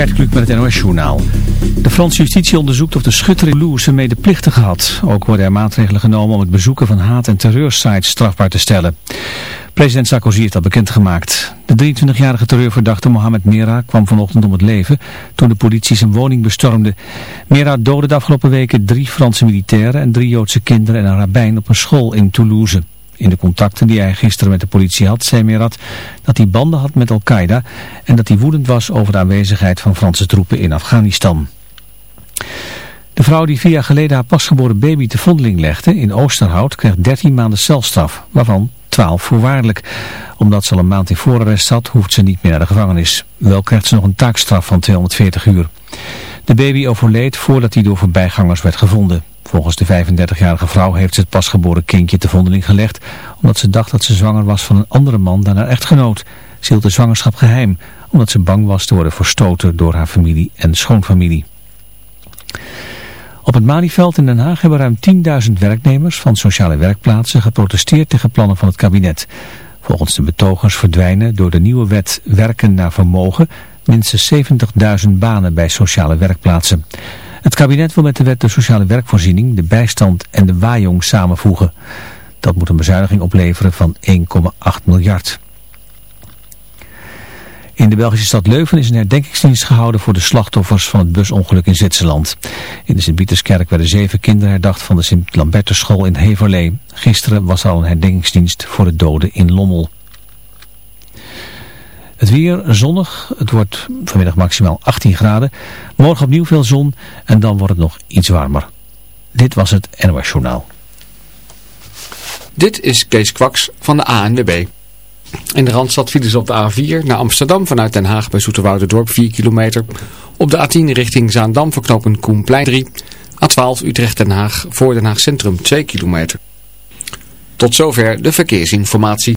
Gert met het NOS-journaal. De Franse justitie onderzoekt of de schutter in Toulouse medeplichtige had. Ook worden er maatregelen genomen om het bezoeken van haat- en terreursites strafbaar te stellen. President Sarkozy heeft dat bekendgemaakt. De 23-jarige terreurverdachte Mohamed Mera kwam vanochtend om het leven toen de politie zijn woning bestormde. Mera doodde de afgelopen weken drie Franse militairen en drie Joodse kinderen en een rabbijn op een school in Toulouse. In de contacten die hij gisteren met de politie had, zei Merat dat hij banden had met Al-Qaeda en dat hij woedend was over de aanwezigheid van Franse troepen in Afghanistan. De vrouw die vier jaar geleden haar pasgeboren baby te vondeling legde in Oosterhout kreeg 13 maanden celstraf, waarvan 12 voorwaardelijk. Omdat ze al een maand in voorarrest zat, hoeft ze niet meer naar de gevangenis. Wel krijgt ze nog een taakstraf van 240 uur. De baby overleed voordat hij door voorbijgangers werd gevonden. Volgens de 35-jarige vrouw heeft ze het pasgeboren kindje te vondeling gelegd, omdat ze dacht dat ze zwanger was van een andere man dan haar echtgenoot. Ze hield de zwangerschap geheim, omdat ze bang was te worden verstoten door haar familie en schoonfamilie. Op het Malieveld in Den Haag hebben ruim 10.000 werknemers van sociale werkplaatsen geprotesteerd tegen plannen van het kabinet. Volgens de betogers verdwijnen door de nieuwe wet werken naar vermogen minstens 70.000 banen bij sociale werkplaatsen. Het kabinet wil met de wet de sociale werkvoorziening, de bijstand en de waaijong samenvoegen. Dat moet een bezuiniging opleveren van 1,8 miljard. In de Belgische stad Leuven is een herdenkingsdienst gehouden voor de slachtoffers van het busongeluk in Zwitserland. In de Sint-Pieterskerk werden zeven kinderen herdacht van de Sint-Lambertusschool in Heverlee. Gisteren was al een herdenkingsdienst voor de doden in Lommel. Het weer zonnig, het wordt vanmiddag maximaal 18 graden. Morgen opnieuw veel zon en dan wordt het nog iets warmer. Dit was het NOS Journaal. Dit is Kees Kwaks van de ANWB. In de Randstad vielen ze op de A4 naar Amsterdam vanuit Den Haag bij Dorp 4 kilometer. Op de A10 richting Zaandam verknopen Koenplein 3. A12 Utrecht-Den Haag voor Den Haag Centrum 2 kilometer. Tot zover de verkeersinformatie.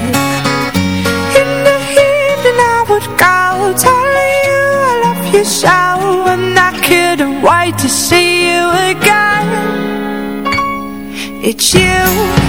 i telling you I love you so And I couldn't wait to see you again. It's you.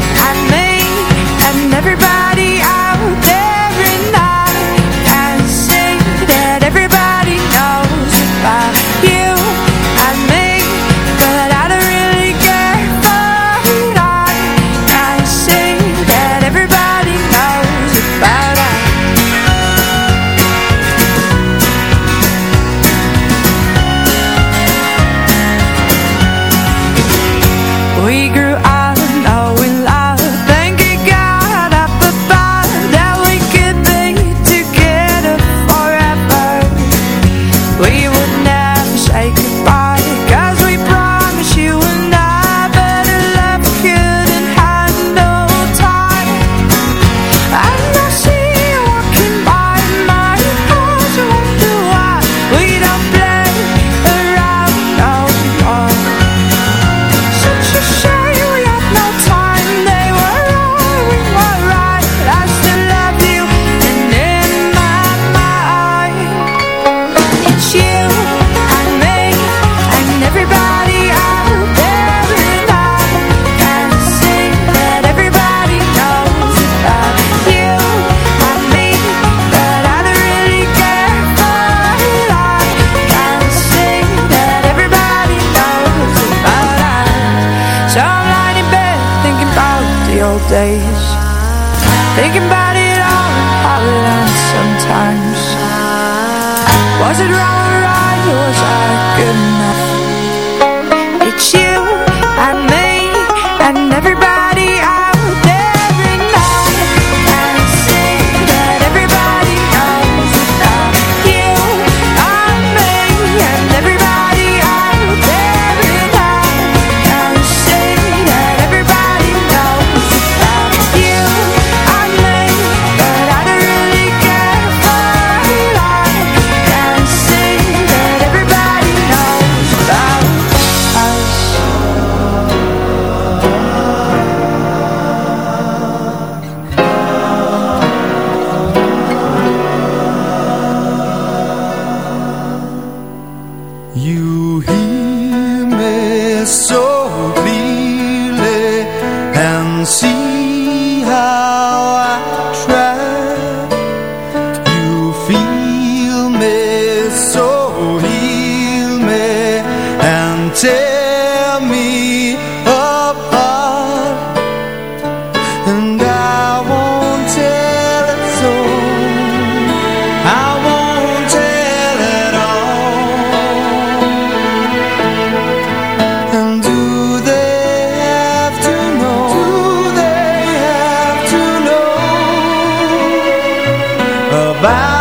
about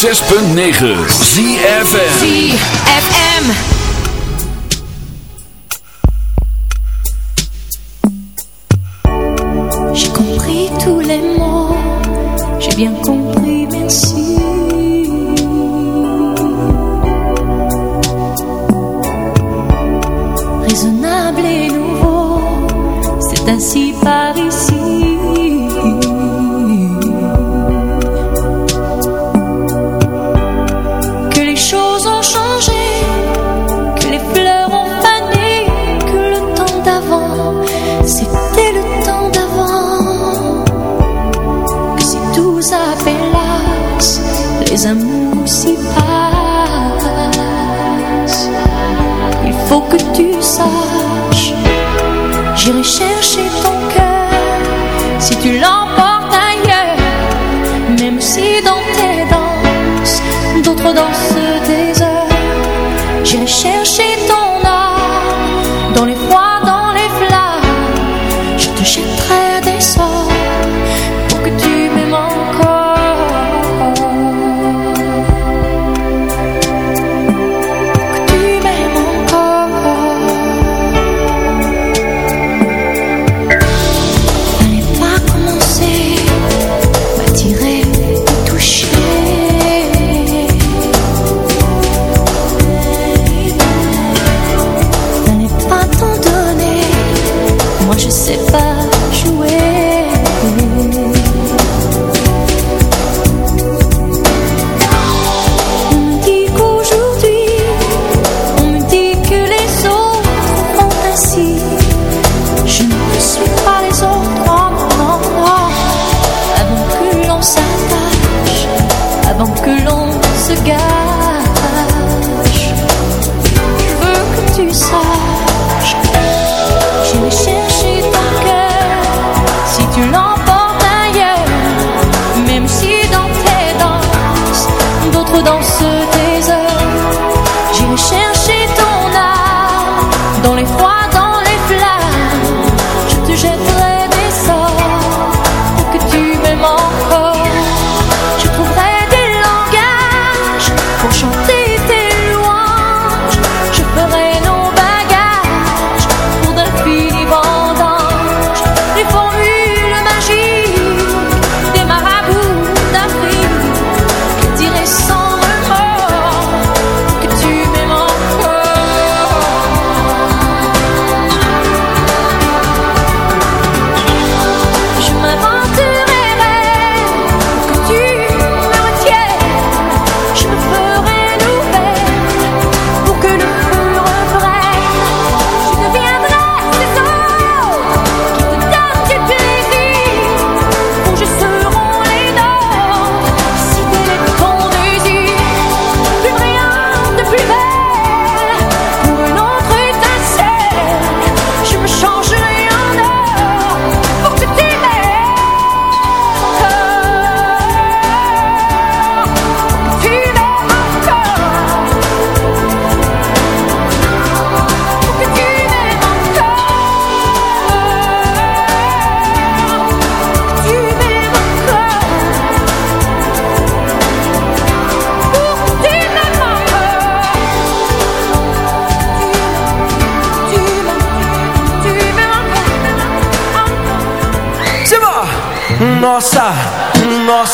106.9 ZFM ZFM.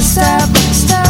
Stop, stop,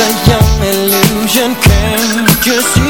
the young illusion came